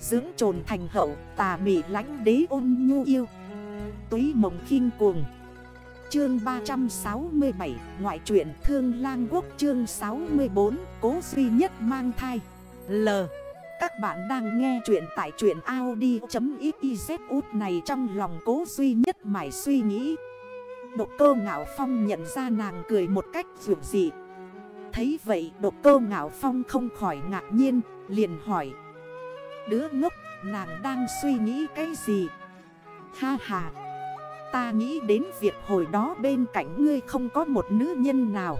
Dưỡng trồn thành hậu, tà mị lánh đế ôn nhu yêu. Túy mộng khinh cuồng. Chương 367 Ngoại truyện Thương Lang Quốc, chương 64 Cố duy nhất mang thai. L. Các bạn đang nghe chuyện tại truyện Audi.xyz út này trong lòng cố duy nhất mải suy nghĩ. Độc cơ ngạo phong nhận ra nàng cười một cách dường dị. Thấy vậy, độc cơ ngạo phong không khỏi ngạc nhiên, liền hỏi Đứa ngốc, nàng đang suy nghĩ cái gì? Ha ha, Ta nghĩ đến việc hồi đó bên cạnh ngươi không có một nữ nhân nào.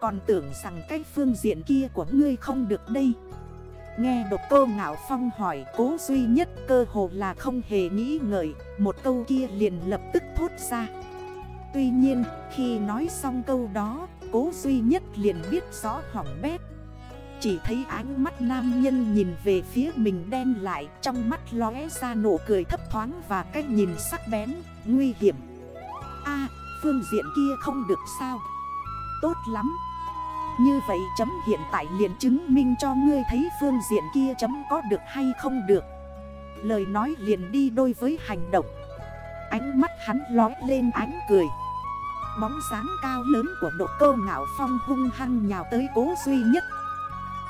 Còn tưởng rằng cái phương diện kia của ngươi không được đây. Nghe độc cô ngạo phong hỏi, cố duy nhất cơ hồ là không hề nghĩ ngợi, Một câu kia liền lập tức thốt ra. Tuy nhiên, khi nói xong câu đó, Cố duy nhất liền biết rõ hỏng bét. Chỉ thấy ánh mắt nam nhân nhìn về phía mình đen lại Trong mắt lóe ra nụ cười thấp thoáng và cách nhìn sắc bén, nguy hiểm. A phương diện kia không được sao? Tốt lắm. Như vậy chấm hiện tại liền chứng minh cho ngươi thấy phương diện kia chấm có được hay không được. Lời nói liền đi đôi với hành động. Ánh mắt hắn lói lên ánh cười. Bóng sáng cao lớn của độ cơ ngạo phong hung hăng nhào tới cố duy nhất.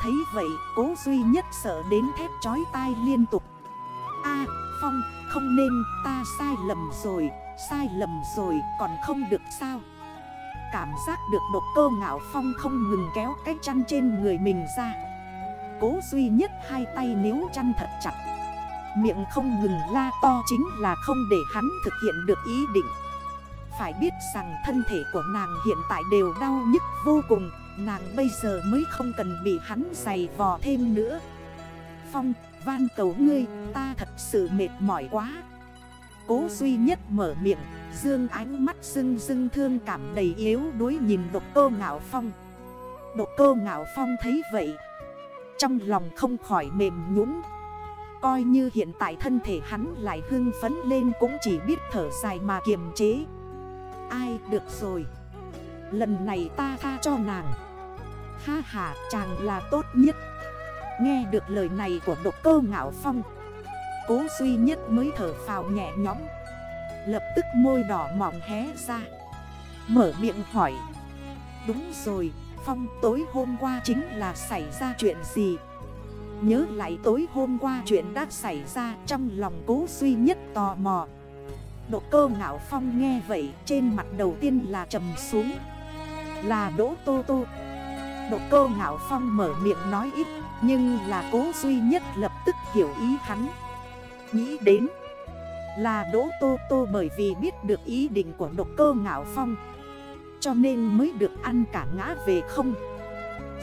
Thấy vậy, cố duy nhất sợ đến thép chói tai liên tục. A, Phong, không nên, ta sai lầm rồi, Sai lầm rồi, còn không được sao? Cảm giác được độc cơ ngạo phong không ngừng kéo cái chăn trên người mình ra. Cố duy nhất hai tay níu chăn thật chặt. Miệng không ngừng la to chính là không để hắn thực hiện được ý định. Phải biết rằng thân thể của nàng hiện tại đều đau nhức vô cùng. Nàng bây giờ mới không cần bị hắn giày vò thêm nữa. Phong, van cầu ngươi, ta thật sự mệt mỏi quá. Cố duy nhất mở miệng, dương ánh mắt dưng dưng thương cảm đầy yếu đuối nhìn độc cơ ngạo phong. Độc cơ ngạo phong thấy vậy Trong lòng không khỏi mềm nhũng Coi như hiện tại thân thể hắn lại hưng phấn lên cũng chỉ biết thở dài mà kiềm chế. Ai được rồi. Lần này ta tha cho nàng. Ha ha, chàng là tốt nhất. Nghe được lời này của độc cơ ngạo phong, Cố duy nhất mới thở phào nhẹ nhõm. Lập tức môi đỏ mỏng hé ra, Mở miệng hỏi. Đúng rồi, Phong, tối hôm qua chính là xảy ra chuyện gì? Nhớ lại tối hôm qua chuyện đã xảy ra Trong lòng cố duy nhất tò mò. Độ cơ ngạo phong nghe vậy, trên mặt đầu tiên là trầm xuống. Là đỗ tô tô. Độ Cô ngạo phong mở miệng nói ít, Nhưng là cố duy nhất lập tức hiểu ý hắn. Nghĩ đến Là đỗ tô tô bởi vì biết được ý định của độc cơ ngạo phong, Cho nên mới được ăn cả ngã về không.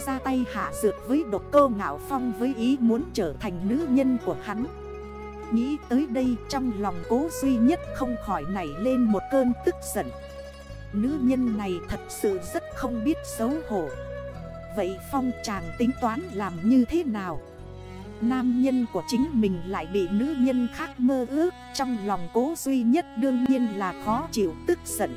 Ra tay hạ dược với độc cơ ngạo phong với ý muốn trở thành nữ nhân của hắn. Nghĩ tới đây trong lòng cố duy nhất không khỏi nảy lên một cơn tức giận. Nữ nhân này thật sự rất không biết xấu hổ. Vậy phong chàng tính toán làm như thế nào? Nam nhân của chính mình lại bị nữ nhân khác mơ ước, Trong lòng cố duy nhất đương nhiên là khó chịu, tức giận.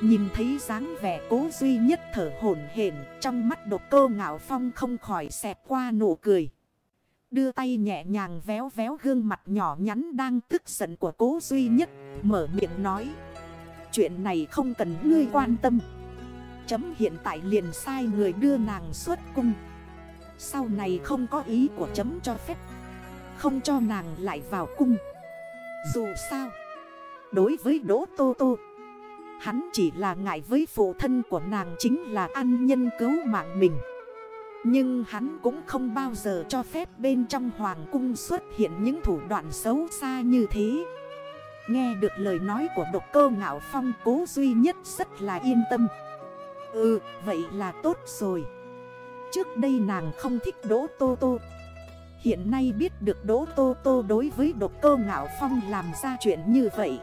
Nhìn thấy dáng vẻ cố duy nhất thở hổn hển, Trong mắt độc cơ ngạo phong không khỏi xẹt qua nụ cười. Đưa tay nhẹ nhàng véo véo gương mặt nhỏ nhắn đang tức giận của cố duy nhất, Mở miệng nói, Chuyện này không cần ngươi quan tâm. Chấm hiện tại liền sai người đưa nàng xuất cung. Sau này không có ý của chấm cho phép, Không cho nàng lại vào cung. Dù sao, Đối với Đỗ Tô Tô, Hắn chỉ là ngại với phụ thân của nàng chính là ăn nhân cứu mạng mình. Nhưng hắn cũng không bao giờ cho phép bên trong hoàng cung xuất hiện những thủ đoạn xấu xa như thế. Nghe được lời nói của độc cơ ngạo phong cố duy nhất rất là yên tâm. Ừ vậy là tốt rồi. Trước đây nàng không thích Đỗ Tô Tô. Hiện nay biết được Đỗ Tô Tô đối với độc cơ ngạo phong làm ra chuyện như vậy.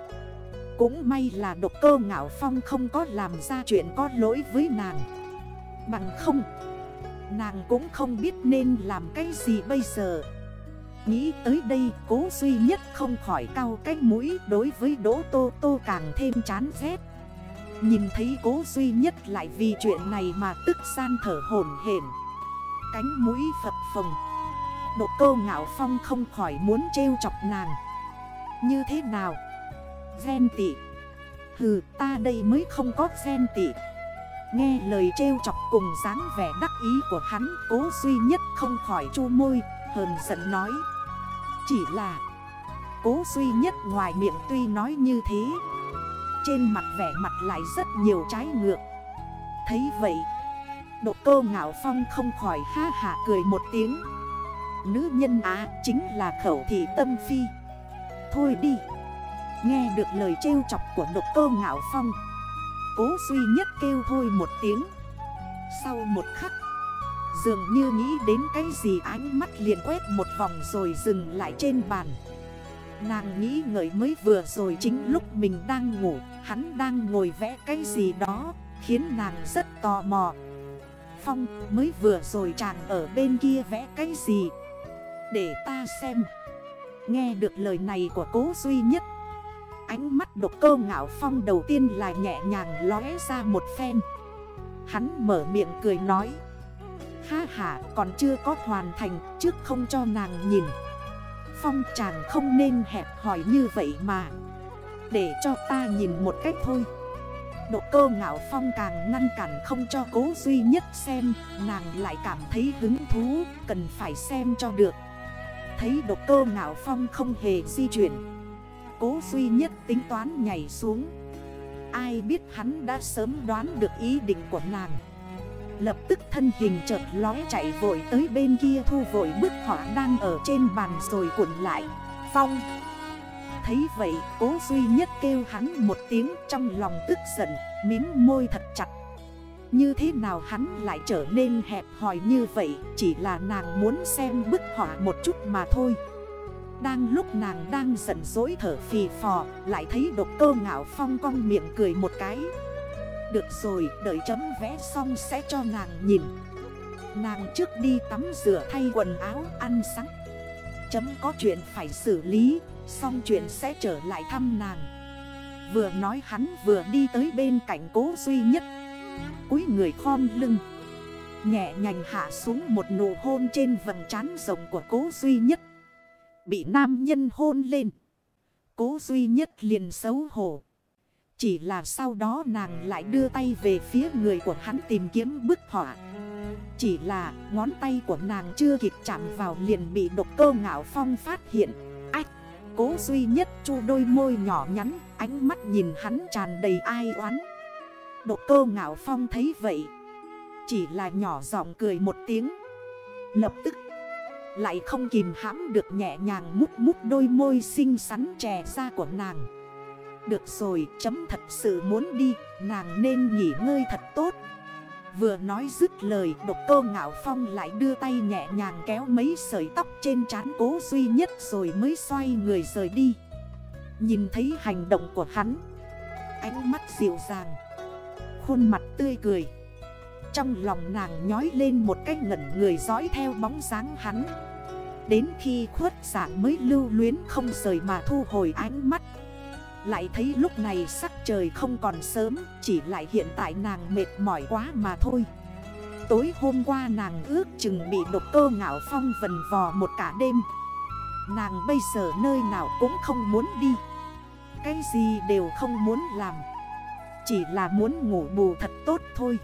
Cũng may là độc cơ ngạo phong không có làm ra chuyện có lỗi với nàng. Bằng không, Nàng cũng không biết nên làm cái gì bây giờ. Nghĩ tới đây, cố duy nhất không khỏi cao cái mũi đối với Đỗ Tô Tô càng thêm chán ghét. Nhìn thấy cố duy nhất lại vì chuyện này mà tức san thở hồn hển. Cánh mũi phập phồng. Độ cơ ngạo phong không khỏi muốn trêu chọc nàng. Như thế nào? Ghen tị. Hừ, ta đây mới không có ghen tị. Nghe lời trêu chọc cùng dáng vẻ đắc ý của hắn, Cố duy nhất không khỏi chu môi, Hờn giận nói. Chỉ là, Cố duy nhất ngoài miệng tuy nói như thế trên mặt vẻ mặt lại rất nhiều trái ngược. Thấy vậy, Độ cơ ngạo phong không khỏi ha hạ cười một tiếng. Nữ nhân á, chính là khẩu thị tâm phi. Thôi đi, Nghe được lời trêu chọc của độc cơ ngạo phong. Cố duy nhất kêu thôi một tiếng. Sau một khắc, Dường như nghĩ đến cái gì ánh mắt liền quét một vòng rồi dừng lại trên bàn. Nàng nghĩ ngợi mới vừa rồi chính lúc mình đang ngủ, Hắn đang ngồi vẽ cái gì đó, Khiến nàng rất tò mò. Phong, mới vừa rồi chàng ở bên kia vẽ cái gì? Để ta xem. Nghe được lời này của cố duy nhất. Ánh mắt độc cơ ngạo phong đầu tiên là nhẹ nhàng lóe ra một phen. Hắn mở miệng cười nói. Ha ha, còn chưa có hoàn thành, trước không cho nàng nhìn. Phong chàng không nên hẹp hỏi như vậy mà. Để cho ta nhìn một cách thôi. Độ cơ ngạo phong càng ngăn cản không cho cố duy nhất xem, Nàng lại cảm thấy hứng thú, Cần phải xem cho được. Thấy độ cơ ngạo phong không hề di chuyển, Cố duy nhất tính toán nhảy xuống. Ai biết hắn đã sớm đoán được ý định của nàng. Lập tức thân hình chợt lói chạy vội tới bên kia thu vội bức họa đang ở trên bàn rồi cuộn lại. Phong. Thấy vậy, cố duy nhất kêu hắn một tiếng trong lòng tức giận Mím môi thật chặt. Như thế nào hắn lại trở nên hẹp hòi như vậy, Chỉ là nàng muốn xem bức họa một chút mà thôi. Đang lúc nàng đang giận dỗi thở phì phò, Lại thấy độc cơ ngạo phong cong miệng cười một cái. Được rồi, đợi chấm vẽ xong sẽ cho nàng nhìn. Nàng trước đi tắm rửa thay quần áo, ăn sáng. Chấm có chuyện phải xử lý, Xong chuyện sẽ trở lại thăm nàng. Vừa nói hắn vừa đi tới bên cạnh cố duy nhất. Cúi người khom lưng. Nhẹ nhành hạ xuống một nụ hôn trên vầng trán rộng của cố duy nhất. Bị nam nhân hôn lên. Cố duy nhất liền xấu hổ. Chỉ là sau đó nàng lại đưa tay về phía người của hắn tìm kiếm bức họa. Chỉ là ngón tay của nàng chưa kịp chạm vào liền bị độc cơ ngạo phong phát hiện. Ách, Cố duy nhất chu đôi môi nhỏ nhắn, Ánh mắt nhìn hắn tràn đầy ai oán. Độc cơ ngạo phong thấy vậy, Chỉ là nhỏ giọng cười một tiếng. Lập tức, Lại không kìm hãm được nhẹ nhàng mút mút đôi môi xinh xắn trẻ ra của nàng. Được rồi, chấm thật sự muốn đi, Nàng nên nghỉ ngơi thật tốt. Vừa nói dứt lời, độc cô ngạo phong lại đưa tay nhẹ nhàng kéo mấy sợi tóc trên trán cố duy nhất rồi mới xoay người rời đi. Nhìn thấy hành động của hắn, Ánh mắt dịu dàng, Khuôn mặt tươi cười. Trong lòng nàng nhói lên một cách ngẩn người dõi theo bóng dáng hắn. Đến khi khuất dạng mới lưu luyến không rời mà thu hồi ánh mắt lại thấy lúc này sắc trời không còn sớm, Chỉ lại hiện tại nàng mệt mỏi quá mà thôi. Tối hôm qua nàng ước chừng bị độc cơ ngạo phong vần vò một cả đêm. Nàng bây giờ nơi nào cũng không muốn đi. Cái gì đều không muốn làm. Chỉ là muốn ngủ bù thật tốt thôi.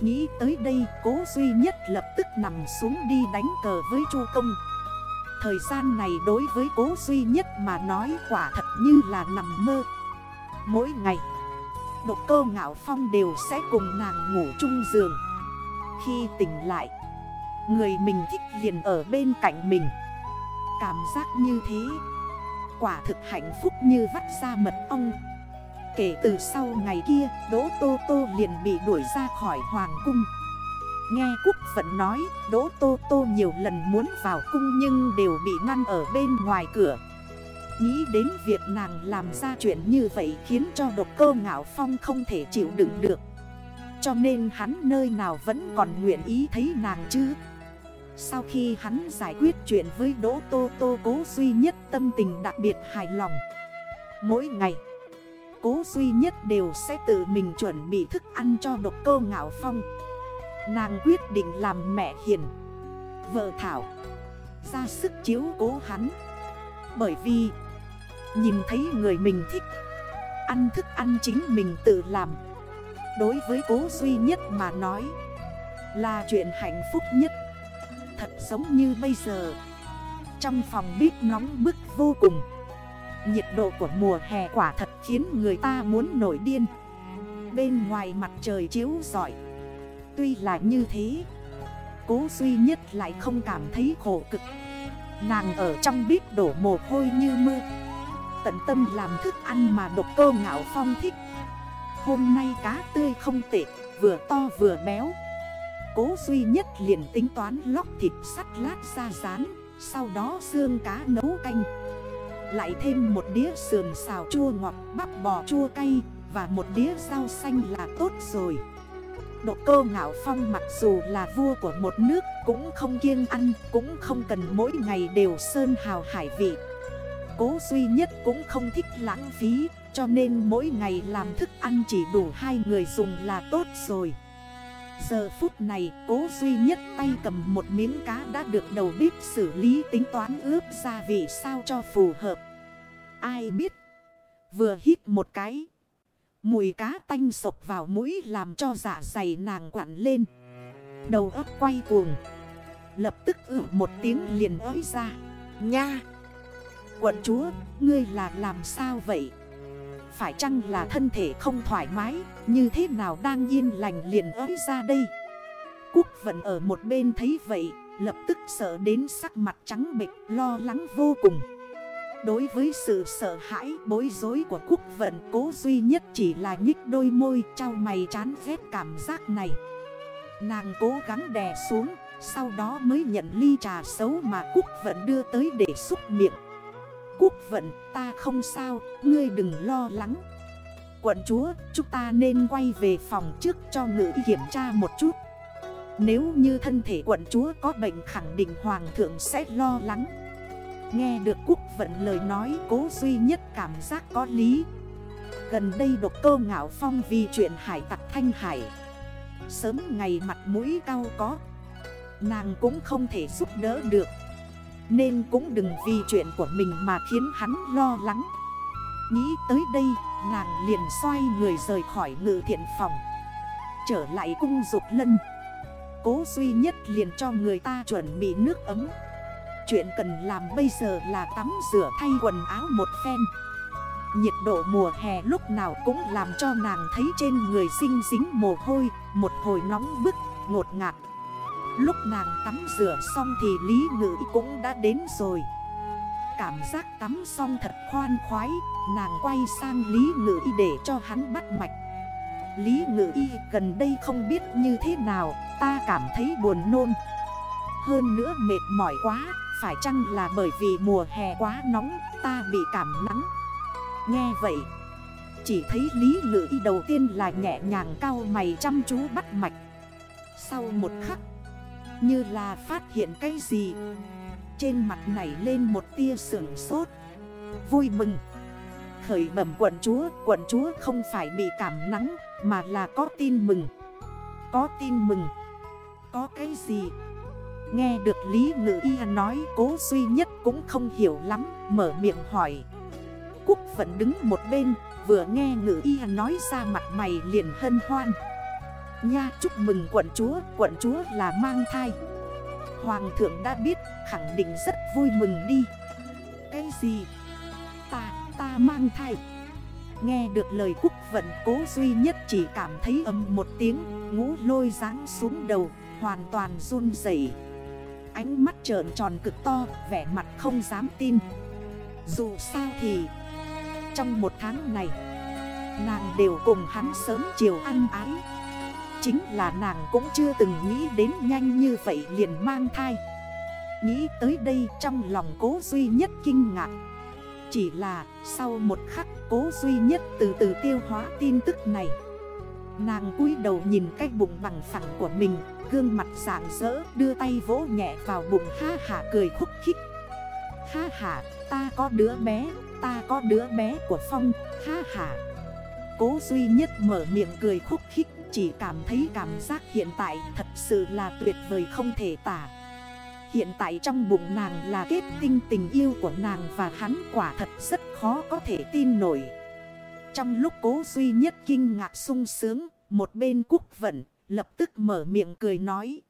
Nghĩ tới đây, cố duy nhất lập tức nằm xuống đi đánh cờ với chu công. Thời gian này đối với cố duy nhất mà nói quả thật như là nằm mơ. Mỗi ngày, Độc cơ ngạo phong đều sẽ cùng nàng ngủ chung giường. Khi tỉnh lại, Người mình thích liền ở bên cạnh mình. Cảm giác như thế, Quả thực hạnh phúc như vắt ra mật ong. Kể từ sau ngày kia, Đỗ Tô Tô liền bị đuổi ra khỏi Hoàng Cung. Nghe Cúc vẫn nói, Đỗ Tô Tô nhiều lần muốn vào cung nhưng đều bị ngăn ở bên ngoài cửa. Nghĩ đến việc nàng làm ra chuyện như vậy khiến cho độc cơ ngạo phong không thể chịu đựng được. Cho nên hắn nơi nào vẫn còn nguyện ý thấy nàng chứ? Sau khi hắn giải quyết chuyện với Đỗ Tô Tô, cố duy nhất tâm tình đặc biệt hài lòng. Mỗi ngày, Cố duy nhất đều sẽ tự mình chuẩn bị thức ăn cho độc cơ ngạo phong. Nàng quyết định làm mẹ hiền. Vợ Thảo. Ra sức chiếu cố hắn. Bởi vì, Nhìn thấy người mình thích. Ăn thức ăn chính mình tự làm. Đối với cố duy nhất mà nói, Là chuyện hạnh phúc nhất. Thật giống như bây giờ. Trong phòng bếp nóng bức vô cùng. Nhiệt độ của mùa hè quả thật khiến người ta muốn nổi điên. Bên ngoài mặt trời chiếu giỏi Tuy là như thế, Cố duy nhất lại không cảm thấy khổ cực. Nàng ở trong bếp đổ mồ hôi như mưa, Tận tâm làm thức ăn mà độc cơ ngạo phong thích. Hôm nay cá tươi không tệ, Vừa to vừa béo. Cố duy nhất liền tính toán lóc thịt sắt lát ra rán, Sau đó xương cá nấu canh. Lại thêm một đĩa sườn xào chua ngọt, bắp bò chua cay, Và một đĩa rau xanh là tốt rồi. Độ cơ ngạo phong mặc dù là vua của một nước Cũng không kiêng ăn, Cũng không cần mỗi ngày đều sơn hào hải vị. Cố duy nhất cũng không thích lãng phí, Cho nên mỗi ngày làm thức ăn chỉ đủ hai người dùng là tốt rồi. Giờ phút này, cố duy nhất tay cầm một miếng cá đã được đầu bếp xử lý tính toán ướp gia vị sao cho phù hợp. Ai biết? Vừa hít một cái Mùi cá tanh sộc vào mũi làm cho dạ dày nàng quặn lên. Đầu ấp quay cuồng. Lập tức ử một tiếng liền ới ra. Nha! Quận chúa, ngươi là làm sao vậy? Phải chăng là thân thể không thoải mái? Như thế nào đang yên lành liền ới ra đây? Quốc vẫn ở một bên thấy vậy Lập tức sợ đến sắc mặt trắng bệch lo lắng vô cùng. Đối với sự sợ hãi, bối rối của quốc vận Cố duy nhất chỉ là nhích đôi môi, trao mày chán ghét cảm giác này. Nàng cố gắng đè xuống, Sau đó mới nhận ly trà xấu mà quốc vận đưa tới để xúc miệng. Quốc vận, ta không sao, Ngươi đừng lo lắng. Quận chúa, chúng ta nên quay về phòng trước cho ngự kiểm tra một chút. Nếu như thân thể quận chúa có bệnh khẳng định hoàng thượng sẽ lo lắng. Nghe được quốc vận lời nói cố duy nhất cảm giác có lý. Gần đây độc cơ ngạo phong vì chuyện hải tặc thanh hải. Sớm ngày mặt mũi cao có. Nàng cũng không thể giúp đỡ được. Nên cũng đừng vì chuyện của mình mà khiến hắn lo lắng. Nghĩ tới đây, nàng liền xoay người rời khỏi ngự thiện phòng. Trở lại cung dục lân. Cố duy nhất liền cho người ta chuẩn bị nước ấm. Chuyện cần làm bây giờ là tắm rửa thay quần áo một phen. Nhiệt độ mùa hè lúc nào cũng làm cho nàng thấy trên người xinh dính mồ hôi Một hồi nóng bức, ngột ngạt. Lúc nàng tắm rửa xong thì Lý Ngữ cũng đã đến rồi. Cảm giác tắm xong thật khoan khoái Nàng quay sang Lý Ngữ để cho hắn bắt mạch. Lý Ngữ Y gần đây không biết như thế nào Ta cảm thấy buồn nôn. Hơn nữa mệt mỏi quá phải chăng là bởi vì mùa hè quá nóng, ta bị cảm nắng? Nghe vậy, Chỉ thấy Lý Ngự Y đầu tiên là nhẹ nhàng cao mày chăm chú bắt mạch. Sau một khắc, Như là phát hiện cái gì, Trên mặt nảy lên một tia sưởng sốt. Vui mừng! Khởi bẩm quận chúa Quận chúa không phải bị cảm nắng, Mà là có tin mừng. Có tin mừng. Có cái gì? Nghe được Lý Ngự Y nói cố duy nhất cũng không hiểu lắm Mở miệng hỏi. Cúc vẫn đứng một bên Vừa nghe Ngự Y nói ra mặt mày liền hân hoan. Nha chúc mừng quận chúa Quận chúa là mang thai. Hoàng thượng đã biết khẳng định rất vui mừng đi. Cái gì? Ta, ta mang thai. Nghe được lời quốc vận cố duy nhất chỉ cảm thấy âm một tiếng Ngũ lôi ráng xuống đầu Hoàn toàn run dậy Ánh mắt trợn tròn cực to, Vẻ mặt không dám tin. Dù sao thì, Trong một tháng này, Nàng đều cùng hắn sớm chiều ăn ái. Chính là nàng cũng chưa từng nghĩ đến nhanh như vậy liền mang thai. Nghĩ tới đây trong lòng cố duy nhất kinh ngạc. Chỉ là sau một khắc cố duy nhất từ từ tiêu hóa tin tức này Nàng cúi đầu nhìn cái bụng bằng phẳng của mình, Gương mặt sảng rỡ, đưa tay vỗ nhẹ vào bụng ha hả cười khúc khích. Ha hả ta có đứa bé, Ta có đứa bé của Phong, Ha hả Cố duy nhất mở miệng cười khúc khích, Chỉ cảm thấy cảm giác hiện tại thật sự là tuyệt vời không thể tả. Hiện tại trong bụng nàng là kết tinh tình yêu của nàng và hắn quả thật rất khó có thể tin nổi. Trong lúc cố duy nhất kinh ngạc sung sướng, một bên quốc vận, lập tức mở miệng cười nói.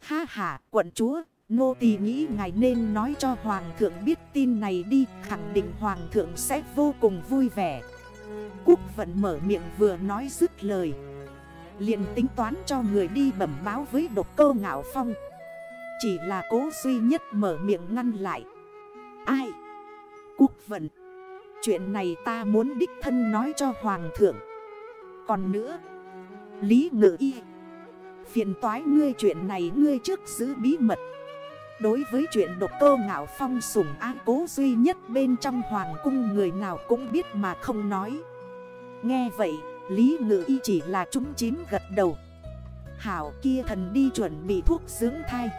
Ha ha, quận chúa, nô tỳ nghĩ ngài nên nói cho hoàng thượng biết tin này đi, khẳng định hoàng thượng sẽ vô cùng vui vẻ. Quốc vận mở miệng vừa nói dứt lời. liền tính toán cho người đi bẩm báo với độc cơ ngạo phong. Chỉ là cố duy nhất mở miệng ngăn lại. Ai? Quốc vận. Chuyện này ta muốn đích thân nói cho hoàng thượng. Còn nữa, Lý ngự y Phiền toái ngươi chuyện này ngươi trước giữ bí mật. Đối với chuyện độc cơ ngạo phong sủng an cố duy nhất bên trong hoàng cung người nào cũng biết mà không nói. Nghe vậy, Lý ngự y chỉ là chúng chín gật đầu. Hảo kia thần đi chuẩn bị thuốc dưỡng thai.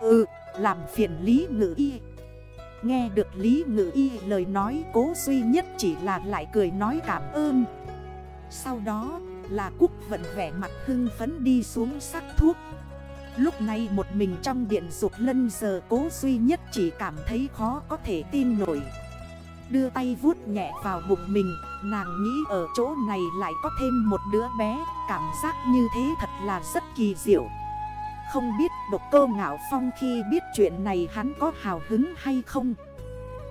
Ừ, làm phiền Lý ngự y. Nghe được Lý ngự y lời nói cố duy nhất chỉ là lại cười nói cảm ơn. Sau đó là Cúc vận vẻ mặt hưng phấn đi xuống sắc thuốc. Lúc này một mình trong điện dục lân giờ cố duy nhất chỉ cảm thấy khó có thể tin nổi. Đưa tay vuốt nhẹ vào bụng mình, Nàng nghĩ ở chỗ này lại có thêm một đứa bé, Cảm giác như thế thật là rất kỳ diệu. Không biết độc cơ ngạo phong khi biết chuyện này hắn có hào hứng hay không.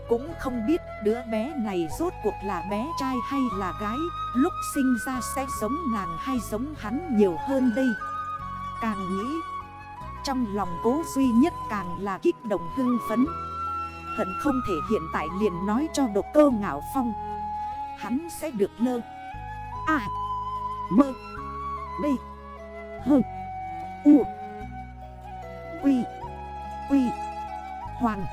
Cũng không biết đứa bé này rốt cuộc là bé trai hay là gái. Lúc sinh ra sẽ giống nàng hay giống hắn nhiều hơn đây. Càng nghĩ, Trong lòng cố duy nhất càng là kích động hưng phấn. Hận không thể hiện tại liền nói cho độc cơ ngạo phong. Hắn sẽ được lơ. À Mơ. B. Hừ U. Quy. Quy. Hoàng.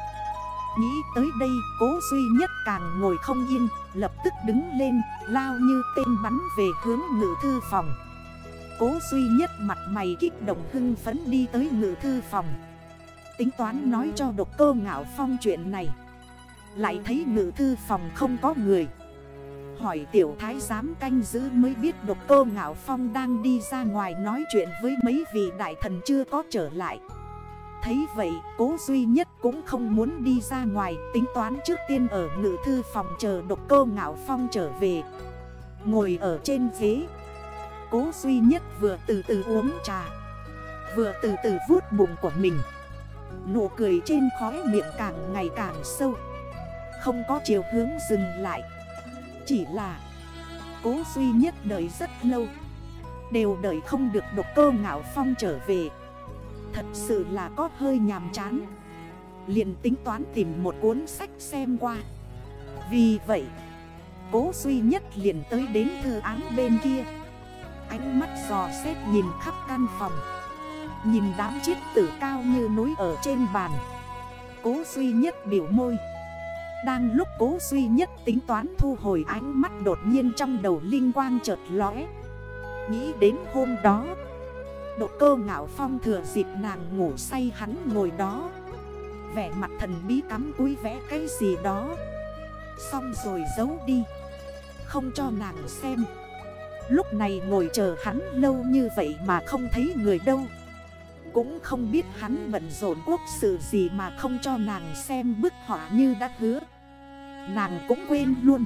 Nghĩ tới đây, cố duy nhất càng ngồi không yên, Lập tức đứng lên, lao như tên bắn về hướng ngự thư phòng. Cố duy nhất mặt mày kích động hưng phấn đi tới ngự thư phòng. Tính toán nói cho độc cơ ngạo phong chuyện này. Lại thấy ngự thư phòng không có người. Hỏi tiểu thái giám canh giữ mới biết độc cơ ngạo phong đang đi ra ngoài nói chuyện với mấy vị đại thần chưa có trở lại. Thấy vậy, cố duy nhất cũng không muốn đi ra ngoài, Tính toán trước tiên ở ngự thư phòng chờ độc cơ ngạo phong trở về. Ngồi ở trên ghế. Cố duy nhất vừa từ từ uống trà, Vừa từ từ vuốt bụng của mình. Nụ cười trên khóe miệng càng ngày càng sâu. Không có chiều hướng dừng lại. Chỉ là, Cố duy nhất đợi rất lâu. Đều đợi không được độc cơ ngạo phong trở về. Thật sự là có hơi nhàm chán. Liền tính toán tìm một cuốn sách xem qua. Vì vậy, Cố duy nhất liền tới đến thư án bên kia. Ánh mắt giò xét nhìn khắp căn phòng. Nhìn đám chiếc tử cao như núi ở trên bàn. Cố duy nhất biểu môi. Đang lúc cố duy nhất tính toán thu hồi ánh mắt đột nhiên trong đầu linh quang chợt lóe. Nghĩ đến hôm đó Độ cơ ngạo phong thừa dịp nàng ngủ say hắn ngồi đó. Vẻ mặt thần bí cắm cúi vẽ cái gì đó. Xong rồi giấu đi. Không cho nàng xem. Lúc này ngồi chờ hắn lâu như vậy mà không thấy người đâu. Cũng không biết hắn bận rộn quốc sự gì mà không cho nàng xem bức họa như đã hứa. Nàng cũng quên luôn.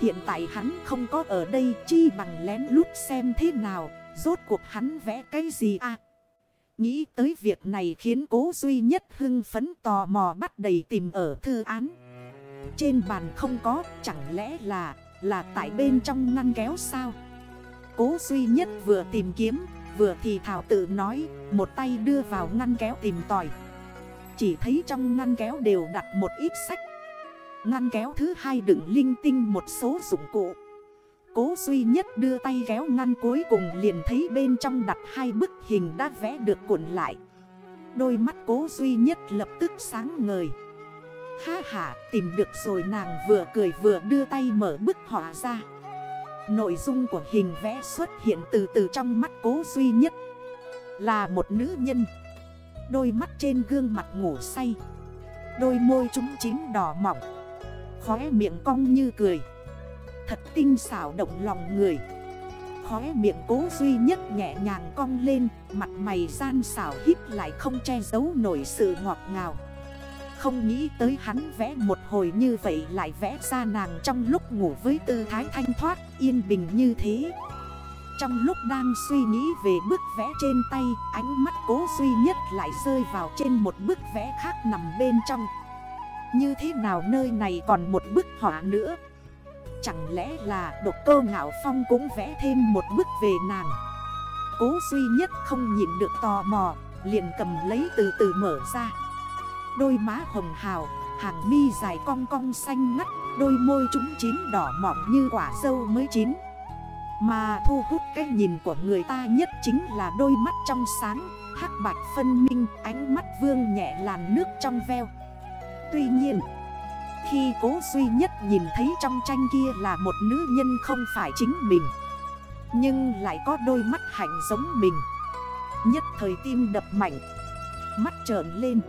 Hiện tại hắn không có ở đây chi bằng lén lút xem thế nào. Rốt cuộc hắn vẽ cái gì à? Nghĩ tới việc này khiến cố duy nhất hưng phấn tò mò bắt đầy tìm ở thư án. Trên bàn không có, chẳng lẽ là, là tại bên trong ngăn kéo sao? Cố duy nhất vừa tìm kiếm, vừa thì thảo tự nói, một tay đưa vào ngăn kéo tìm tòi. Chỉ thấy trong ngăn kéo đều đặt một ít sách. Ngăn kéo thứ hai đựng linh tinh một số dụng cụ. Cố duy nhất đưa tay kéo ngăn cuối cùng liền thấy bên trong đặt hai bức hình đã vẽ được cuộn lại. Đôi mắt cố duy nhất lập tức sáng ngời. Ha ha, tìm được rồi, nàng vừa cười vừa đưa tay mở bức họa ra. Nội dung của hình vẽ xuất hiện từ từ trong mắt cố duy nhất. Là một nữ nhân. Đôi mắt trên gương mặt ngủ say. Đôi môi trúng chính đỏ mỏng. Khóe miệng cong như cười. Thật tinh xảo động lòng người. Khóe miệng cố duy nhất nhẹ nhàng cong lên, Mặt mày gian xảo hít lại không che giấu nổi sự ngọt ngào. Không nghĩ tới hắn vẽ một hồi như vậy lại vẽ ra nàng trong lúc ngủ với tư thái thanh thoát, yên bình như thế. Trong lúc đang suy nghĩ về bức vẽ trên tay, Ánh mắt cố duy nhất lại rơi vào trên một bức vẽ khác nằm bên trong. Như thế nào nơi này còn một bức họa nữa? Chẳng lẽ là độc cơ ngạo phong cũng vẽ thêm một bức về nàng? Cố duy nhất không nhìn được tò mò, Liền cầm lấy từ từ mở ra. Đôi má hồng hào, Hàng mi dài cong cong xanh ngắt, Đôi môi chúng chín đỏ mỏng như quả dâu mới chín. Mà thu hút cái nhìn của người ta nhất chính là đôi mắt trong sáng, Hắc bạch phân minh, ánh mắt vương nhẹ làn nước trong veo. Tuy nhiên khi cố duy nhất nhìn thấy trong tranh kia là một nữ nhân không phải chính mình, Nhưng lại có đôi mắt hạnh giống mình. Nhất thời tim đập mạnh, Mắt trởn lên.